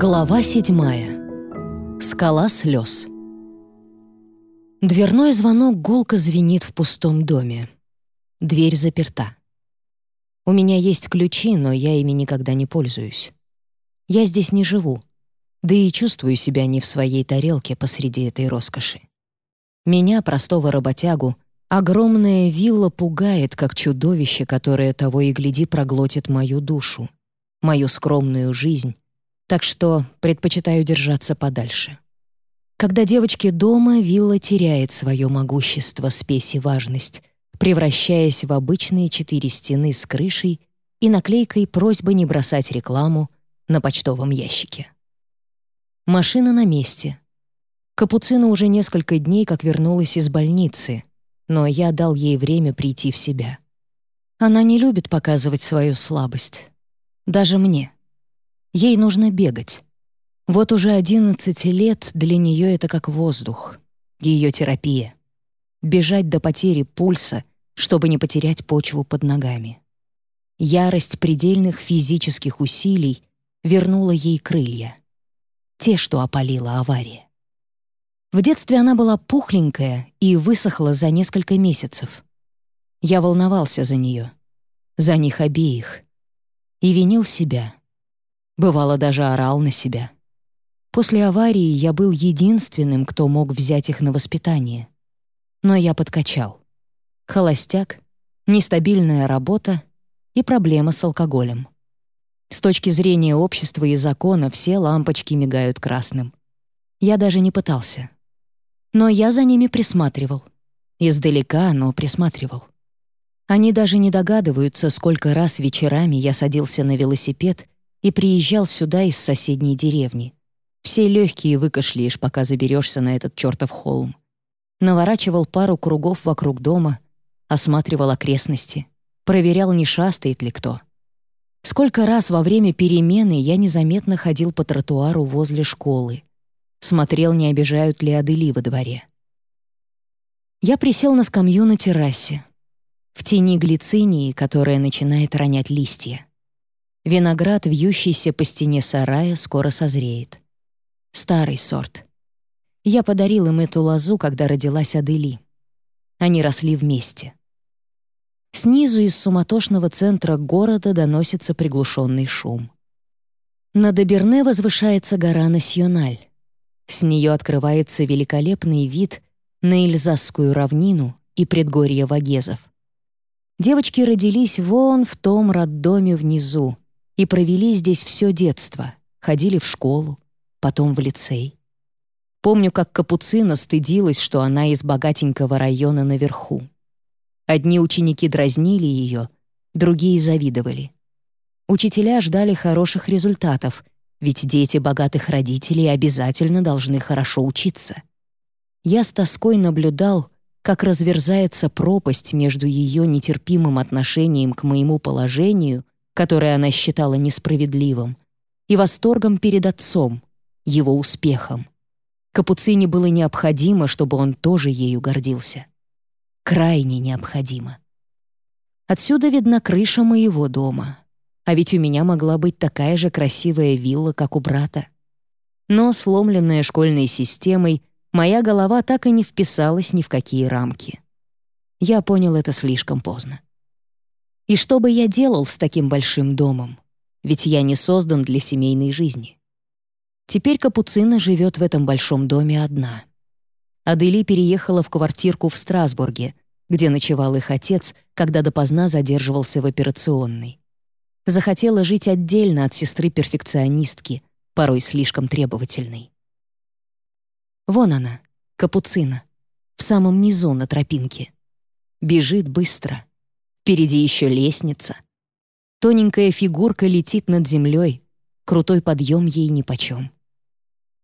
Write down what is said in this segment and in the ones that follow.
Глава седьмая. Скала слез. Дверной звонок гулко звенит в пустом доме. Дверь заперта. У меня есть ключи, но я ими никогда не пользуюсь. Я здесь не живу, да и чувствую себя не в своей тарелке посреди этой роскоши. Меня, простого работягу, огромная вилла пугает, как чудовище, которое того и гляди проглотит мою душу, мою скромную жизнь, так что предпочитаю держаться подальше. Когда девочки дома, вилла теряет свое могущество, спесь и важность, превращаясь в обычные четыре стены с крышей и наклейкой просьбы не бросать рекламу на почтовом ящике. Машина на месте. Капуцина уже несколько дней как вернулась из больницы, но я дал ей время прийти в себя. Она не любит показывать свою слабость. Даже мне. Ей нужно бегать. Вот уже 11 лет для нее это как воздух. Ее терапия. Бежать до потери пульса, чтобы не потерять почву под ногами. Ярость предельных физических усилий вернула ей крылья. Те, что опалила авария. В детстве она была пухленькая и высохла за несколько месяцев. Я волновался за нее, за них обеих, и винил себя. Бывало, даже орал на себя. После аварии я был единственным, кто мог взять их на воспитание. Но я подкачал. Холостяк, нестабильная работа и проблема с алкоголем. С точки зрения общества и закона все лампочки мигают красным. Я даже не пытался. Но я за ними присматривал. Издалека, но присматривал. Они даже не догадываются, сколько раз вечерами я садился на велосипед и приезжал сюда из соседней деревни. Все легкие выкашляешь, пока заберешься на этот чертов холм. Наворачивал пару кругов вокруг дома, осматривал окрестности, проверял, не шастает ли кто. Сколько раз во время перемены я незаметно ходил по тротуару возле школы. Смотрел, не обижают ли Адели во дворе. Я присел на скамью на террасе, в тени глицинии, которая начинает ронять листья. Виноград, вьющийся по стене сарая, скоро созреет. Старый сорт. Я подарил им эту лозу, когда родилась Адели. Они росли вместе. Снизу из суматошного центра города доносится приглушенный шум. Над Эберне возвышается гора Насьональ. С нее открывается великолепный вид на Эльзасскую равнину и предгорье Вагезов. Девочки родились вон в том роддоме внизу, и провели здесь все детство, ходили в школу, потом в лицей. Помню, как Капуцина стыдилась, что она из богатенького района наверху. Одни ученики дразнили ее, другие завидовали. Учителя ждали хороших результатов, ведь дети богатых родителей обязательно должны хорошо учиться. Я с тоской наблюдал, как разверзается пропасть между ее нетерпимым отношением к моему положению которое она считала несправедливым, и восторгом перед отцом, его успехом. Капуцине было необходимо, чтобы он тоже ею гордился. Крайне необходимо. Отсюда видна крыша моего дома. А ведь у меня могла быть такая же красивая вилла, как у брата. Но, сломленная школьной системой, моя голова так и не вписалась ни в какие рамки. Я понял это слишком поздно. И что бы я делал с таким большим домом? Ведь я не создан для семейной жизни. Теперь Капуцина живет в этом большом доме одна. Адели переехала в квартирку в Страсбурге, где ночевал их отец, когда допоздна задерживался в операционной. Захотела жить отдельно от сестры-перфекционистки, порой слишком требовательной. Вон она, Капуцина, в самом низу на тропинке. Бежит быстро, Впереди еще лестница. Тоненькая фигурка летит над землей, крутой подъем ей нипочем.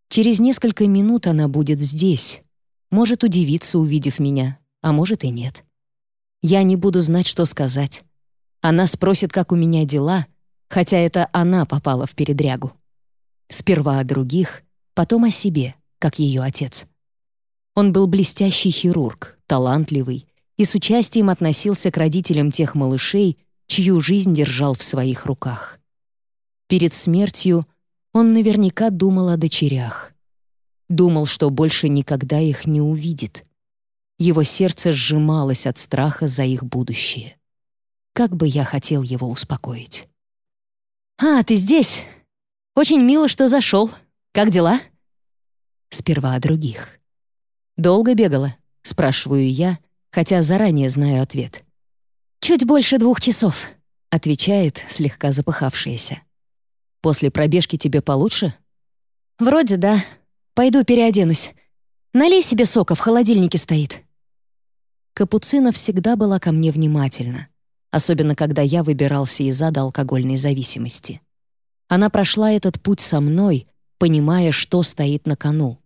Через несколько минут она будет здесь, может удивиться, увидев меня, а может и нет. Я не буду знать, что сказать. Она спросит, как у меня дела, хотя это она попала в передрягу. Сперва о других, потом о себе, как ее отец. Он был блестящий хирург, талантливый, и с участием относился к родителям тех малышей, чью жизнь держал в своих руках. Перед смертью Он наверняка думал о дочерях. Думал, что больше никогда их не увидит. Его сердце сжималось от страха за их будущее. Как бы я хотел его успокоить. «А, ты здесь? Очень мило, что зашел. Как дела?» Сперва о других. «Долго бегала?» — спрашиваю я, хотя заранее знаю ответ. «Чуть больше двух часов», — отвечает слегка запыхавшаяся. «После пробежки тебе получше?» «Вроде да. Пойду переоденусь. Налей себе сока, в холодильнике стоит». Капуцина всегда была ко мне внимательна, особенно когда я выбирался из ада алкогольной зависимости. Она прошла этот путь со мной, понимая, что стоит на кону,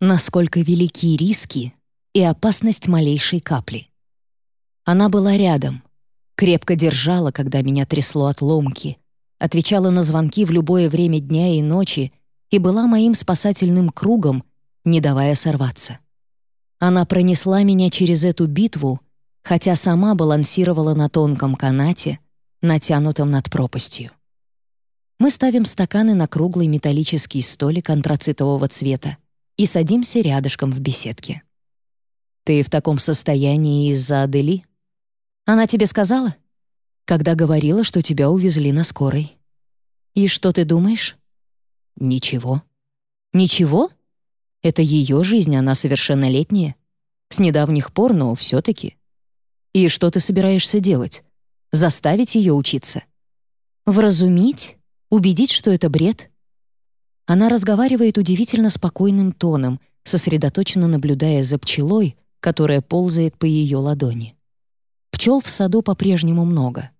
насколько велики риски и опасность малейшей капли. Она была рядом, крепко держала, когда меня трясло от ломки, отвечала на звонки в любое время дня и ночи и была моим спасательным кругом, не давая сорваться. Она пронесла меня через эту битву, хотя сама балансировала на тонком канате, натянутом над пропастью. Мы ставим стаканы на круглый металлический столик антрацитового цвета и садимся рядышком в беседке. «Ты в таком состоянии из-за Адели?» «Она тебе сказала?» «Когда говорила, что тебя увезли на скорой». «И что ты думаешь?» «Ничего». «Ничего?» Это ее жизнь, она совершеннолетняя. С недавних пор, но все-таки. И что ты собираешься делать? Заставить ее учиться? Вразумить? Убедить, что это бред? Она разговаривает удивительно спокойным тоном, сосредоточенно наблюдая за пчелой, которая ползает по ее ладони. Пчел в саду по-прежнему много.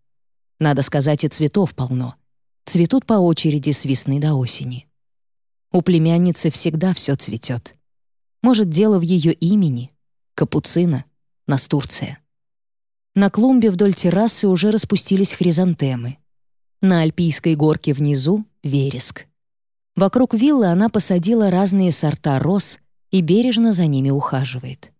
Надо сказать, и цветов полно. Цветут по очереди с весны до осени. У племянницы всегда все цветет. Может, дело в ее имени — Капуцина, Настурция. На клумбе вдоль террасы уже распустились хризантемы. На альпийской горке внизу — вереск. Вокруг виллы она посадила разные сорта роз и бережно за ними ухаживает.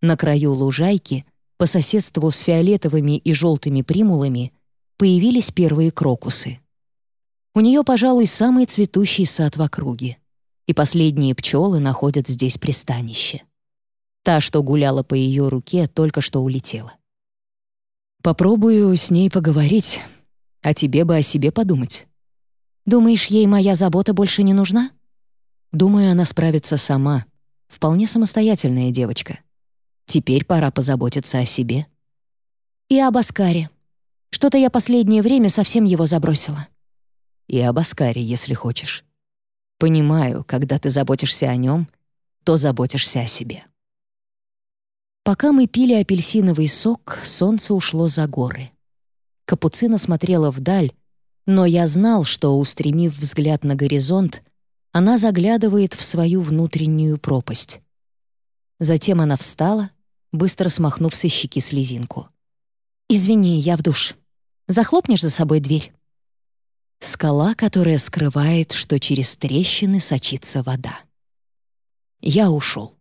На краю лужайки, по соседству с фиолетовыми и желтыми примулами, появились первые крокусы — у нее, пожалуй, самый цветущий сад в округе. И последние пчелы находят здесь пристанище. Та, что гуляла по ее руке, только что улетела. Попробую с ней поговорить, а тебе бы о себе подумать. Думаешь, ей моя забота больше не нужна? Думаю, она справится сама. Вполне самостоятельная девочка. Теперь пора позаботиться о себе. И об Аскаре. Что-то я последнее время совсем его забросила и об Аскаре, если хочешь. Понимаю, когда ты заботишься о нем, то заботишься о себе. Пока мы пили апельсиновый сок, солнце ушло за горы. Капуцина смотрела вдаль, но я знал, что, устремив взгляд на горизонт, она заглядывает в свою внутреннюю пропасть. Затем она встала, быстро смахнув со щеки слезинку. «Извини, я в душ. Захлопнешь за собой дверь?» Скала, которая скрывает, что через трещины сочится вода. Я ушел.